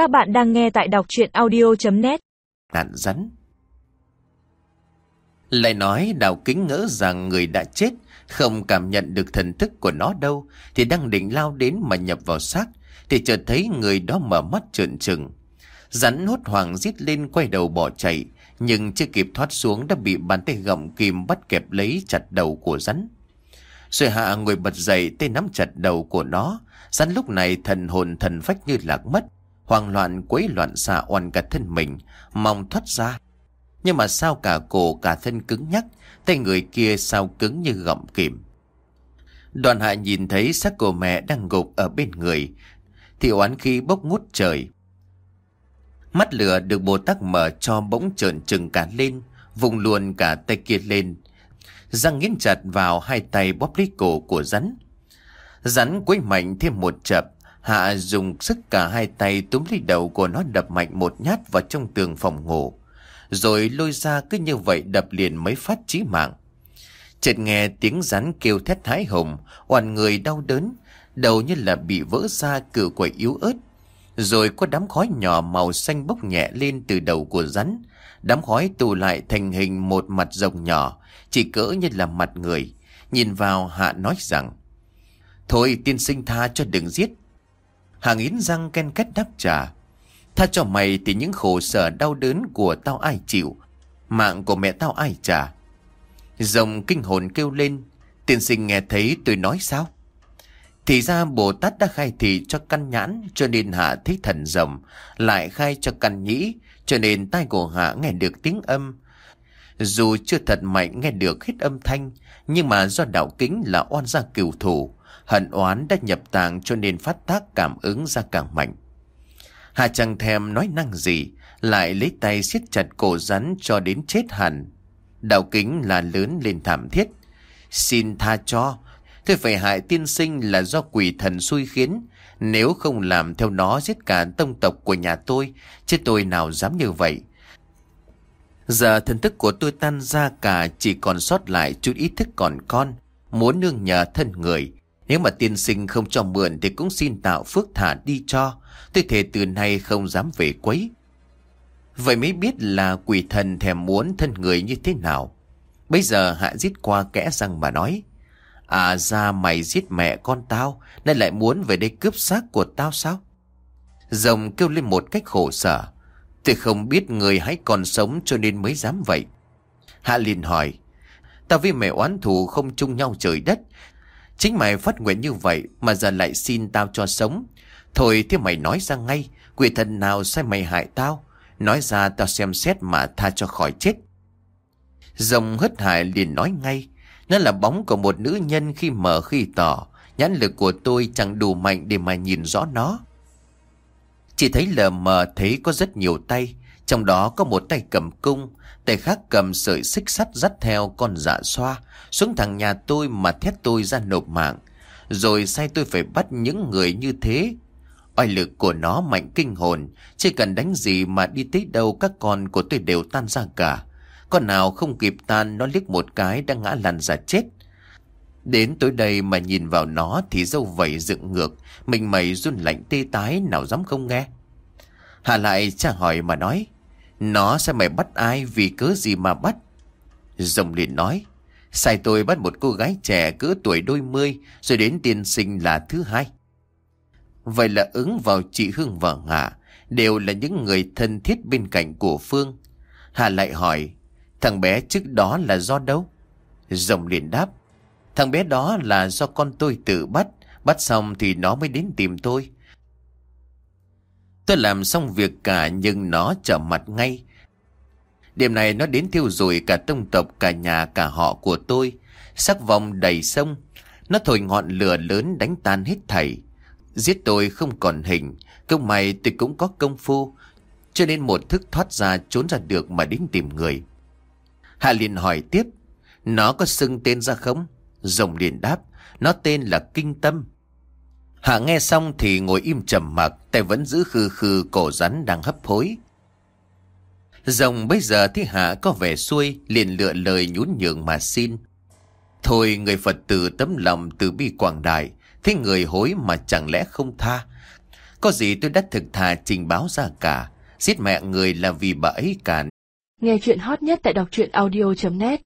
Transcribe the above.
Các bạn đang nghe tại đọc chuyện audio.net nạn rắn. Lại nói đào kính ngỡ rằng người đã chết, không cảm nhận được thần thức của nó đâu, thì đang định lao đến mà nhập vào xác, thì chợt thấy người đó mở mắt trợn trừng. Rắn hốt hoảng rít lên quay đầu bỏ chạy, nhưng chưa kịp thoát xuống đã bị bàn tay gọng kìm bắt kẹp lấy chặt đầu của rắn. Rồi hạ người bật dậy, tay nắm chặt đầu của nó Rắn lúc này thần hồn thần phách như lạc mất Hoang loạn quấy loạn xạ oằn cả thân mình, Mong thoát ra. Nhưng mà sao cả cổ cả thân cứng nhắc, Tay người kia sao cứng như gọng kìm? Đoàn hạ nhìn thấy xác cô mẹ đang gục ở bên người, Thì oán khí bốc ngút trời. Mắt lửa được Bồ Tát mở cho bỗng trợn trừng cả lên, Vùng luôn cả tay kia lên. Răng nghiến chặt vào hai tay bóp lấy cổ của rắn. Rắn quấy mạnh thêm một chập Hạ dùng sức cả hai tay túm lấy đầu của nó đập mạnh một nhát vào trong tường phòng ngủ. Rồi lôi ra cứ như vậy đập liền mấy phát chí mạng. Chợt nghe tiếng rắn kêu thét thái hồng oàn người đau đớn, đầu như là bị vỡ ra cử quậy yếu ớt. Rồi có đám khói nhỏ màu xanh bốc nhẹ lên từ đầu của rắn. Đám khói tụ lại thành hình một mặt rồng nhỏ, chỉ cỡ như là mặt người. Nhìn vào hạ nói rằng, Thôi tiên sinh tha cho đừng giết, Hàng yến răng ken kết đáp trả. Tha cho mày thì những khổ sở đau đớn của tao ai chịu. Mạng của mẹ tao ai trả. Rồng kinh hồn kêu lên. Tiên sinh nghe thấy tôi nói sao? Thì ra Bồ Tát đã khai thị cho căn nhãn, cho nên hạ thấy thần rồng. Lại khai cho căn nhĩ, cho nên tai của hạ nghe được tiếng âm. Dù chưa thật mạnh nghe được hết âm thanh, nhưng mà do đạo kính là oan gia cửu thủ Hận oán đã nhập tàng cho nên phát tác cảm ứng ra càng mạnh. Hà chẳng thèm nói năng gì, lại lấy tay siết chặt cổ rắn cho đến chết hẳn. Đạo kính là lớn lên thảm thiết. Xin tha cho, tôi phải hại tiên sinh là do quỷ thần xui khiến. Nếu không làm theo nó giết cả tông tộc của nhà tôi, chứ tôi nào dám như vậy. Giờ thần thức của tôi tan ra cả chỉ còn sót lại chút ý thức còn con, muốn nương nhờ thân người. Nếu mà tiên sinh không cho mượn thì cũng xin tạo phước thả đi cho. Tôi thề từ nay không dám về quấy. Vậy mới biết là quỷ thần thèm muốn thân người như thế nào. Bây giờ hạ giết qua kẽ răng mà nói. À ra mày giết mẹ con tao, nên lại muốn về đây cướp xác của tao sao? Rồng kêu lên một cách khổ sở. Tôi không biết người hãy còn sống cho nên mới dám vậy. Hạ liền hỏi. Tao với mẹ oán thù không chung nhau trời đất Chính mày phát nguyện như vậy mà giờ lại xin tao cho sống. Thôi thì mày nói ra ngay, quỷ thần nào sai mày hại tao? Nói ra tao xem xét mà tha cho khỏi chết. Rồng hất hải liền nói ngay, nó là bóng của một nữ nhân khi mở khi tỏ. Nhãn lực của tôi chẳng đủ mạnh để mà nhìn rõ nó. Chỉ thấy lờ mờ thấy có rất nhiều tay, trong đó có một tay cầm cung, tay khác cầm sợi xích sắt dắt theo con dạ xoa, xuống thằng nhà tôi mà thét tôi ra nộp mạng. Rồi sai tôi phải bắt những người như thế. Oai lực của nó mạnh kinh hồn, chỉ cần đánh gì mà đi tới đâu các con của tôi đều tan ra cả. Con nào không kịp tan nó liếc một cái đang ngã lăn ra chết. Đến tối đây mà nhìn vào nó thì dâu vẩy dựng ngược, mình mày run lạnh tê tái nào dám không nghe. Hà lại cha hỏi mà nói, nó sẽ mày bắt ai vì cớ gì mà bắt? Rồng liền nói, sai tôi bắt một cô gái trẻ cỡ tuổi đôi mươi rồi đến tiên sinh là thứ hai. Vậy là ứng vào chị Hương và Hạ đều là những người thân thiết bên cạnh của Phương. Hà lại hỏi, thằng bé trước đó là do đâu? Rồng liền đáp, thằng bé đó là do con tôi tự bắt, bắt xong thì nó mới đến tìm tôi. Tôi làm xong việc cả nhưng nó trở mặt ngay. Đêm này nó đến thiêu rụi cả tông tộc, cả nhà, cả họ của tôi. Sắc vòng đầy sông. Nó thổi ngọn lửa lớn đánh tan hết thảy. Giết tôi không còn hình. Công mày tôi cũng có công phu. Cho nên một thức thoát ra trốn ra được mà đến tìm người. Hạ liền hỏi tiếp. Nó có xưng tên ra không? Rồng liền đáp. Nó tên là Kinh Tâm. Hạ nghe xong thì ngồi im trầm mặc, tay vẫn giữ khư khư cổ rắn đang hấp hối. Rồng bây giờ thấy Hạ có vẻ xuôi, liền lựa lời nhún nhường mà xin. Thôi người Phật tử tấm lòng từ bi quảng đại, thấy người hối mà chẳng lẽ không tha. Có gì tôi đã thực thà trình báo ra cả Giết mẹ người là vì bà ấy cản Nghe chuyện hot nhất tại đọc truyện audio.net